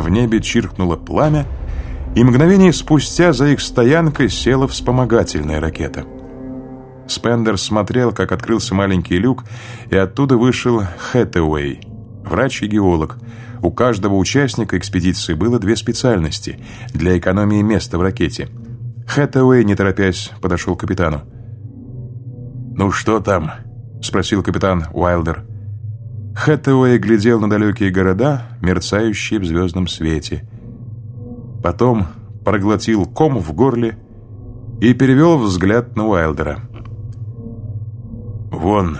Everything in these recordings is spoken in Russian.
В небе чиркнуло пламя, и мгновение спустя за их стоянкой села вспомогательная ракета. Спендер смотрел, как открылся маленький люк, и оттуда вышел Хэтэуэй, врач и геолог. У каждого участника экспедиции было две специальности для экономии места в ракете. Хэтэуэй, не торопясь, подошел к капитану. «Ну что там?» — спросил капитан Уайлдер. Хэтэуэй глядел на далекие города, мерцающие в звездном свете. Потом проглотил ком в горле и перевел взгляд на Уайлдера. «Вон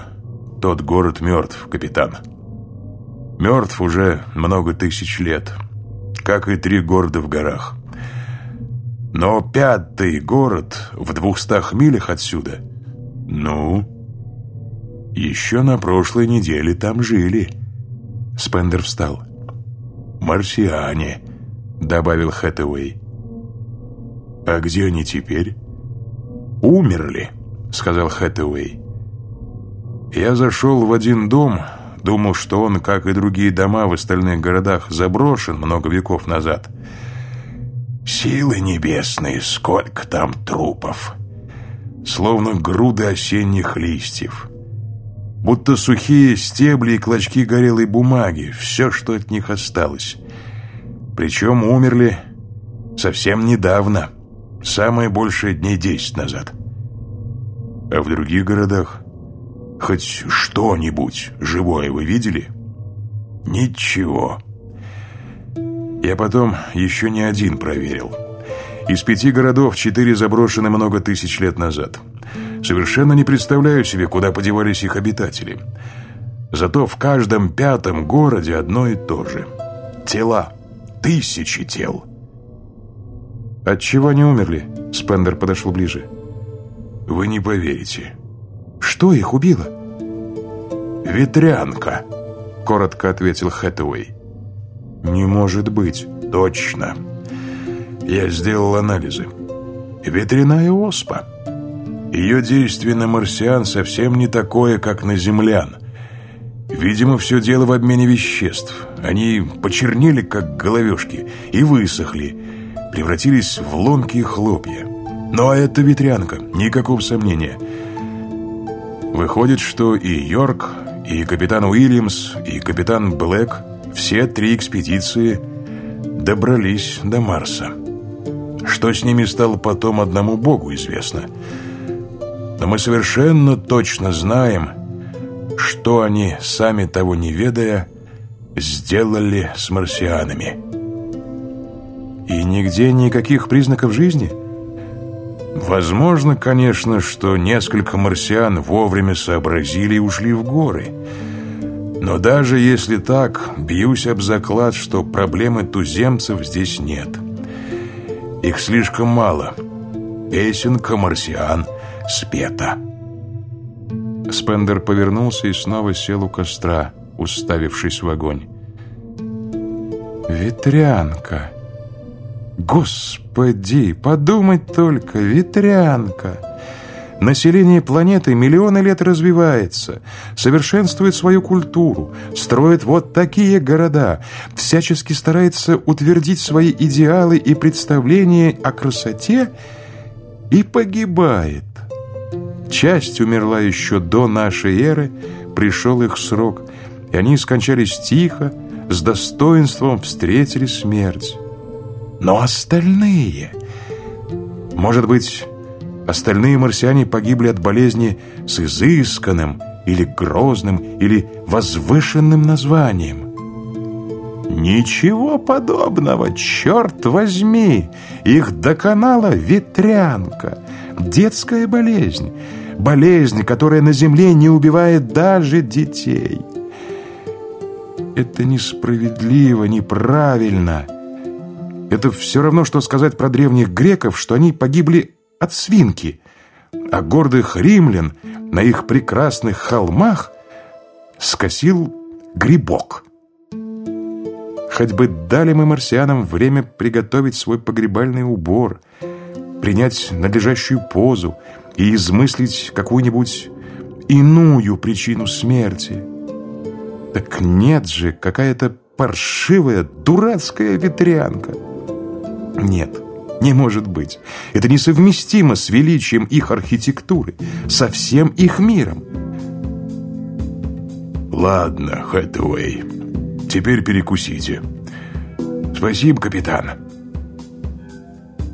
тот город мертв, капитан. Мертв уже много тысяч лет, как и три города в горах. Но пятый город в двухстах милях отсюда. Ну, еще на прошлой неделе там жили». Спендер встал. «Марсиане», — добавил Хэтэуэй. «А где они теперь?» «Умерли», — сказал Хэтэуэй. Я зашел в один дом, думал, что он, как и другие дома в остальных городах, заброшен много веков назад. Силы небесные, сколько там трупов! Словно груды осенних листьев. Будто сухие стебли и клочки горелой бумаги, все, что от них осталось. Причем умерли совсем недавно, самое большее дней десять назад. А в других городах Хоть что-нибудь живое вы видели? Ничего. Я потом еще не один проверил. Из пяти городов четыре заброшены много тысяч лет назад. Совершенно не представляю себе, куда подевались их обитатели. Зато в каждом пятом городе одно и то же. Тела. Тысячи тел. От чего они умерли? Спендер подошел ближе. Вы не поверите. Что их убило? «Ветрянка», — коротко ответил Хэтэуэй. «Не может быть». «Точно. Я сделал анализы. Ветряная оспа. Ее действие на марсиан совсем не такое, как на землян. Видимо, все дело в обмене веществ. Они почернели, как головешки, и высохли, превратились в ломкие хлопья. Но это ветрянка, никакого сомнения». Выходит, что и Йорк, и капитан Уильямс, и капитан Блэк, все три экспедиции добрались до Марса. Что с ними стало потом одному Богу известно. Но мы совершенно точно знаем, что они, сами того не ведая, сделали с марсианами. И нигде никаких признаков жизни – Возможно, конечно, что несколько марсиан вовремя сообразили и ушли в горы. Но даже если так, бьюсь об заклад, что проблемы туземцев здесь нет. Их слишком мало. Песенка марсиан спета. Спендер повернулся и снова сел у костра, уставившись в огонь. «Ветрянка!» Господи, подумать только, ветрянка! Население планеты миллионы лет развивается, совершенствует свою культуру, строит вот такие города, всячески старается утвердить свои идеалы и представления о красоте и погибает. Часть умерла еще до нашей эры, пришел их срок, и они скончались тихо, с достоинством встретили смерть. Но остальные... Может быть, остальные марсиане погибли от болезни с изысканным или грозным или возвышенным названием. Ничего подобного, черт возьми! Их доконала ветрянка, детская болезнь, болезнь, которая на земле не убивает даже детей. Это несправедливо, неправильно. Это все равно, что сказать про древних греков, что они погибли от свинки, а гордых римлян на их прекрасных холмах скосил грибок. Хоть бы дали мы марсианам время приготовить свой погребальный убор, принять надлежащую позу и измыслить какую-нибудь иную причину смерти. Так нет же, какая-то паршивая, дурацкая ветрянка. Нет, не может быть. Это несовместимо с величием их архитектуры, со всем их миром. Ладно, Хэтэуэй, теперь перекусите. Спасибо, капитан.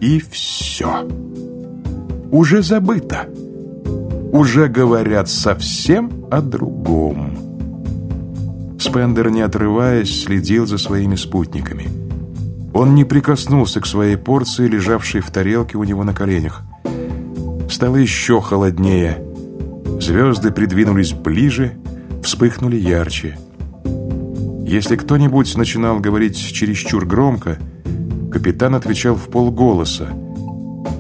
И все. Уже забыто. Уже говорят совсем о другом. Спендер, не отрываясь, следил за своими спутниками. Он не прикоснулся к своей порции, лежавшей в тарелке у него на коленях. Стало еще холоднее. Звезды придвинулись ближе, вспыхнули ярче. Если кто-нибудь начинал говорить чересчур громко, капитан отвечал в полголоса,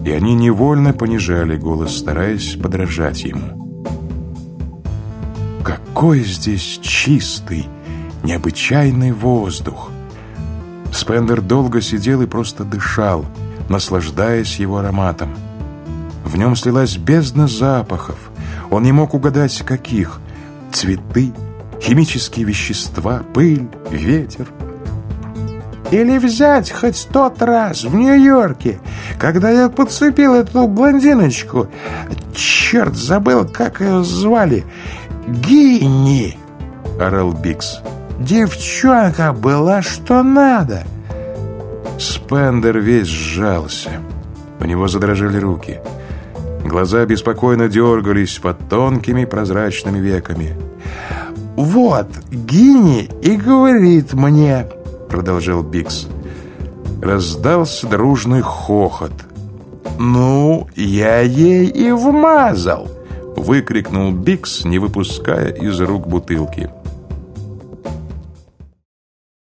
и они невольно понижали голос, стараясь подражать ему. Какой здесь чистый, необычайный воздух! Спендер долго сидел и просто дышал, наслаждаясь его ароматом. В нем слилась бездна запахов. Он не мог угадать, каких. Цветы, химические вещества, пыль, ветер. Или взять хоть тот раз в Нью-Йорке, когда я подцепил эту блондиночку. Черт, забыл, как ее звали. Гинни, орал Бикс. Девчонка была что надо. Спендер весь сжался. У него задрожали руки. Глаза беспокойно дергались под тонкими прозрачными веками. «Вот, Гини и говорит мне», — продолжал Бикс. Раздался дружный хохот. «Ну, я ей и вмазал!» — выкрикнул Бикс, не выпуская из рук бутылки.